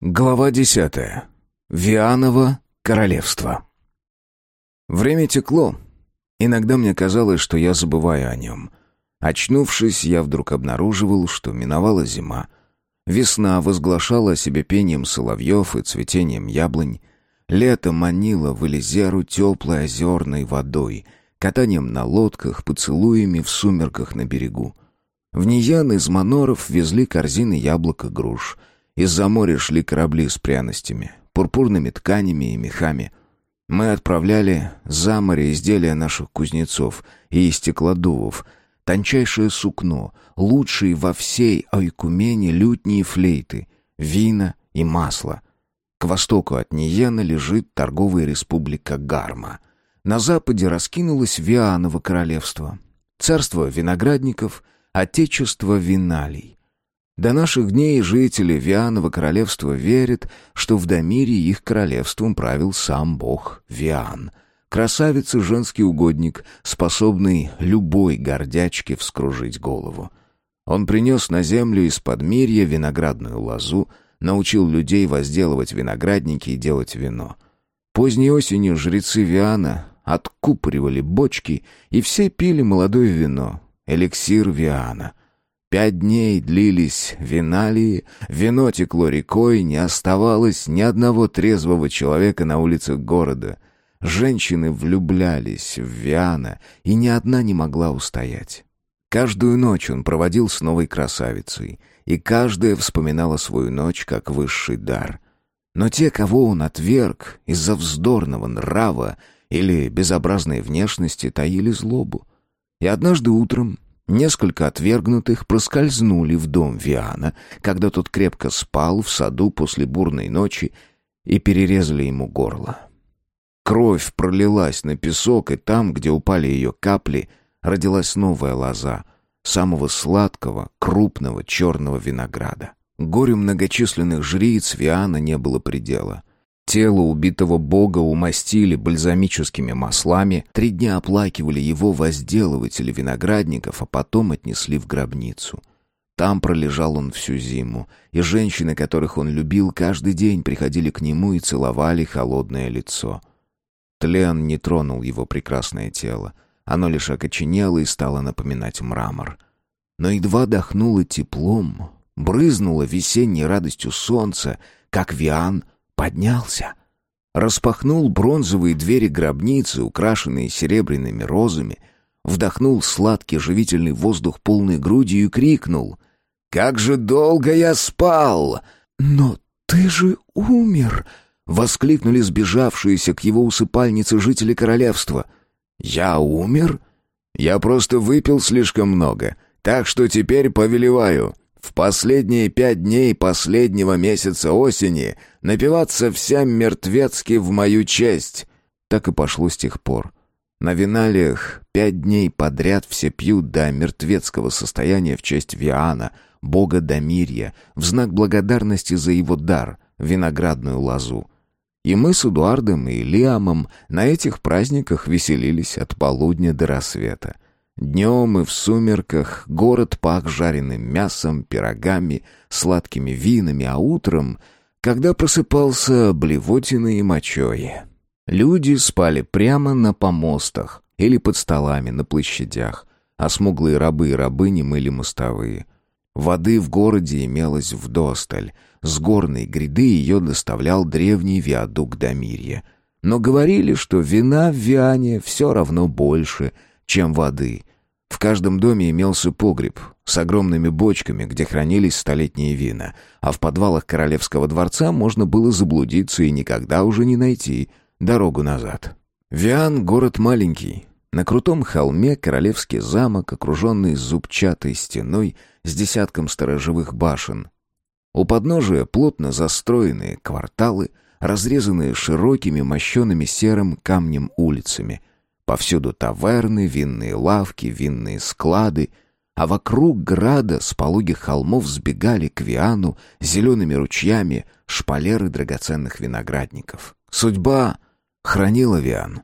Глава десятая. Вианово королевство. Время текло. Иногда мне казалось, что я забываю о нем. Очнувшись, я вдруг обнаруживал, что миновала зима. Весна возглашала о себе пением соловьев и цветением яблонь. Лето манило в Элизеру теплой озерной водой, катанием на лодках, поцелуями в сумерках на берегу. В Ниян из маноров везли корзины яблок и груш — из-за моря шли корабли с пряностями, пурпурными тканями и мехами. Мы отправляли за море изделия наших кузнецов и стеклодувов, тончайшее сукно, лучшие во всей Айкумене лютни и флейты, вина и масло. К востоку от Ниена лежит торговая республика Гарма. На западе раскинулось Вианово королевство, царство виноградников, отечество виналий. До наших дней жители Вианова королевства верят, что в Дамире их королевством правил сам бог Виан. Красавец и женский угодник, способный любой гордячке вскружить голову. Он принес на землю из-под мирья виноградную лозу, научил людей возделывать виноградники и делать вино. Поздней осенью жрецы Виана откупоривали бочки, и все пили молодое вино, эликсир Виана. Пять дней длились виналии, вино текло рекой, не оставалось ни одного трезвого человека на улицах города. Женщины влюблялись в Виана, и ни одна не могла устоять. Каждую ночь он проводил с новой красавицей, и каждая вспоминала свою ночь как высший дар. Но те, кого он отверг из-за вздорного нрава или безобразной внешности, таили злобу. И однажды утром Несколько отвергнутых проскользнули в дом Виана, когда тот крепко спал в саду после бурной ночи, и перерезали ему горло. Кровь пролилась на песок, и там, где упали ее капли, родилась новая лоза самого сладкого, крупного черного винограда. Горю многочисленных жриц Виана не было предела. Тело убитого бога умастили бальзамическими маслами, три дня оплакивали его возделыватели виноградников, а потом отнесли в гробницу. Там пролежал он всю зиму, и женщины, которых он любил, каждый день приходили к нему и целовали холодное лицо. Тлен не тронул его прекрасное тело. Оно лишь окоченело и стало напоминать мрамор. Но едва дохнуло теплом, брызнуло весенней радостью солнца, как Виан — поднялся, распахнул бронзовые двери гробницы, украшенные серебряными розами, вдохнул сладкий живительный воздух полной грудью и крикнул «Как же долго я спал!» «Но ты же умер!» — воскликнули сбежавшиеся к его усыпальнице жители королевства. «Я умер? Я просто выпил слишком много, так что теперь повелеваю. В последние пять дней последнего месяца осени напиваться всем мертвецки в мою честь. Так и пошло с тех пор. На виналиях пять дней подряд все пьют до мертвецкого состояния в честь Виана, бога Дамирья, в знак благодарности за его дар, виноградную лозу. И мы с Эдуардом и Лиамом на этих праздниках веселились от полудня до рассвета. Днем и в сумерках город пах жареным мясом, пирогами, сладкими винами, а утром, когда просыпался блевотиной и мочой. Люди спали прямо на помостах или под столами на площадях, а смуглые рабы и рабыни мыли мостовые. Воды в городе имелось вдосталь. С горной гряды ее доставлял древний виадук Дамирья. Но говорили, что вина в Виане все равно больше, чем воды — в каждом доме имелся погреб с огромными бочками, где хранились столетние вина, а в подвалах королевского дворца можно было заблудиться и никогда уже не найти дорогу назад. Виан — город маленький. На крутом холме королевский замок, окруженный зубчатой стеной с десятком сторожевых башен. У подножия плотно застроенные кварталы, разрезанные широкими мощеными серым камнем улицами — Повсюду таверны, винные лавки, винные склады, а вокруг града с пологих холмов сбегали к Виану зелеными ручьями шпалеры драгоценных виноградников. Судьба хранила Виан.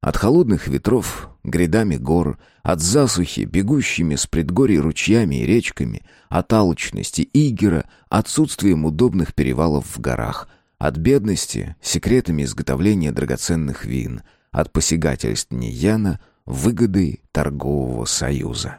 От холодных ветров грядами гор, от засухи, бегущими с предгорий ручьями и речками, от алчности Игера, отсутствием удобных перевалов в горах, от бедности, секретами изготовления драгоценных вин, от посягательств Нияна, выгодой торгового союза.